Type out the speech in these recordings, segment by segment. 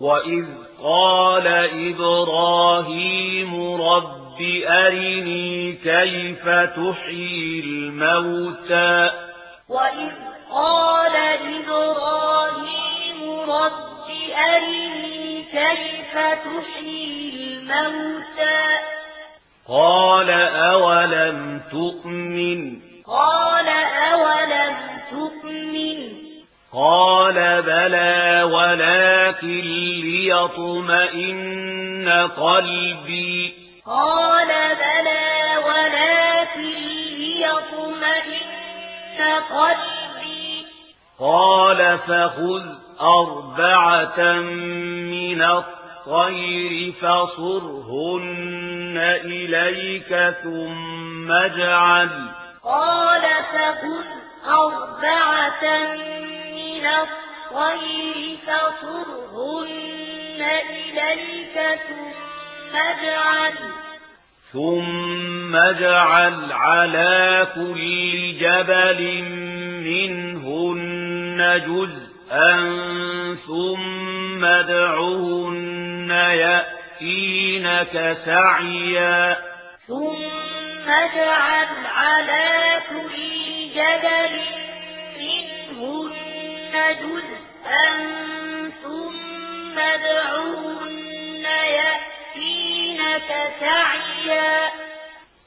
وَإِذْ قَالَ إِبْرَاهِيمُ رَبِّ أَرِنِي كَيْفَ تُحْيِي الْمَوْتَى وَإِذْ قَالَ إِبْرَاهِيمُ رَبِّ أَرِنِي كَيْفَ تُحْيِي الْمَوْتَى قَالَ أَوَلَمْ تُؤْمِنْ قَالَ أَوَلَمْ تُؤْمِنْ قَالَ بَلَى وَلَا ولكن ليطمئن قلبي. قال بلى ولكن ليطمئن قلبي. قال فخذ أربعة من الطير فصرهن إليك ثم اجعل. قال فخذ أربعة من الطير الخير فصرهن إليك ثم اجعل ثم اجعل على كل جبل منهن جزءا ثم ادعهن يأتينك سعيا ثم اجعل على كل جبل منهن جزءا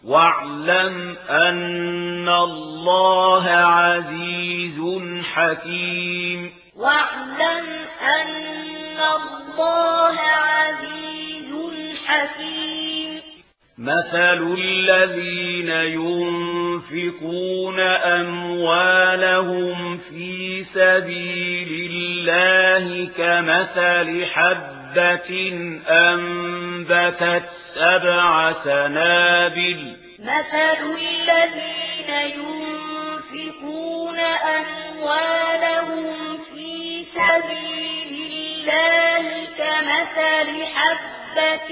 واعلم أن الله عزيز حكيم. واعلم أن الله عزيز حكيم. مثل الذين ينفقون أموالهم في سبيل الله كمثل حبة أنبتت سبع سنابل. مثل الذين ينفقون أموالهم في سبيل الله كمثل حبة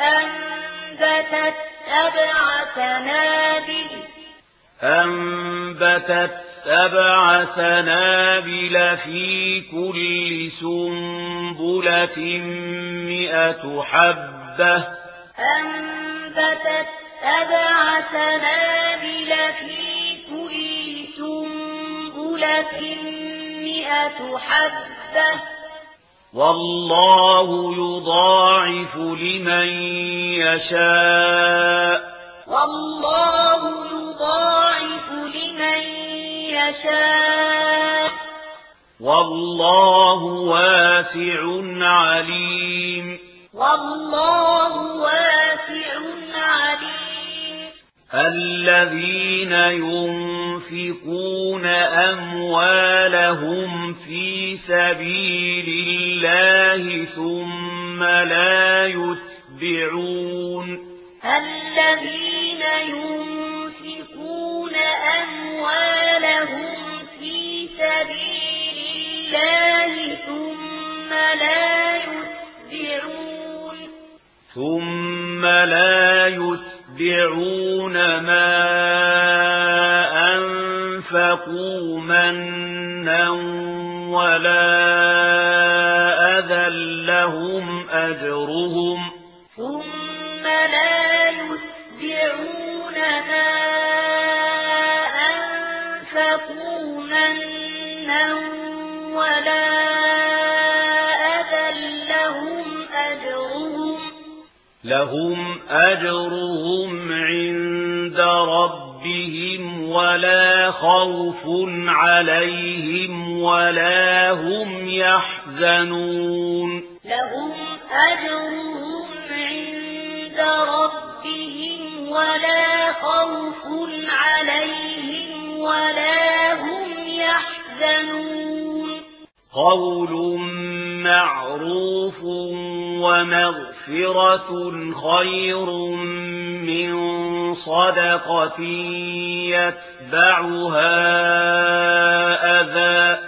أنبتت أنبتت سبع سنابل. أنبتت سبع سنابل في كل سنبلة مئة حبة. أنبتت سبع سنابل في كل سنبلة مئة حبة. والله يضاعف لمن يشاء. والله يضاعف لمن يشاء. والله واسع عليم. والله واسع عليم. الذين ينفقون أموالهم في سبيل الله ثم لا يتبعون. الذين ينفقون أموالهم في سبيل الله ثم لا يتبعون. ثم لا يتبعون ما أنفقوا منا ولا أذى لهم أجرهم ثم لا يسبعون ما أنفقوا منا ولا أذى لهم أجرهم لهم أجرهم عند ربهم ولا خوف عليهم ولا هم يحزنون. لهم أجرهم عند ربهم ولا خوف عليهم ولا هم يحزنون. قول معروف ومغفرة خير من صدقة يتبعها أذى.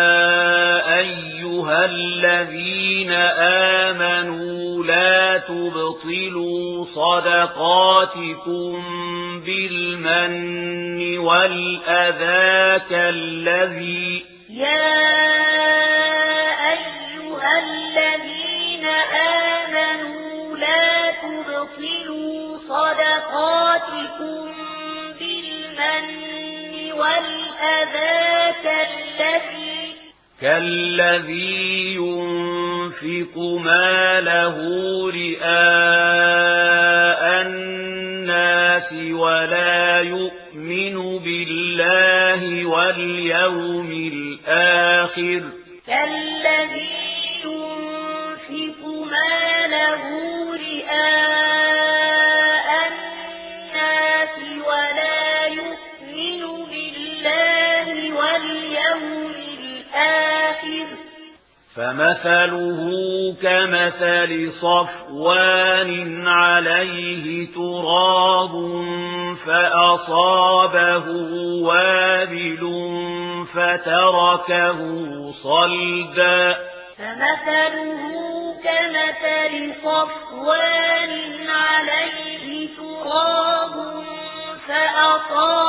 الذين آمنوا لا تبطلوا صدقاتكم بالمن والأذاك الذي يا كالذي ينفق ما له رئاء الناس ولا يؤمن بالله واليوم الآخر كالذي ينفق ماله فمثله كمثل صفوان عليه تراب فأصابه وابل فتركه صلدا فمثله كمثل صفوان عليه تراب فأصابه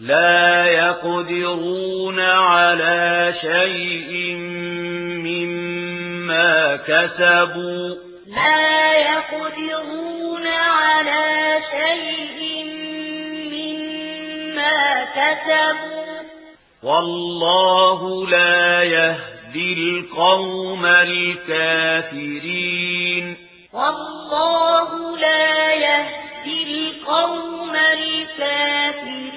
لا يقدرون على شيء مما كسبوا. لا يقدرون على شيء مما كسبوا. والله لا يهدي القوم الكافرين. والله لا يهدي القوم الكافرين.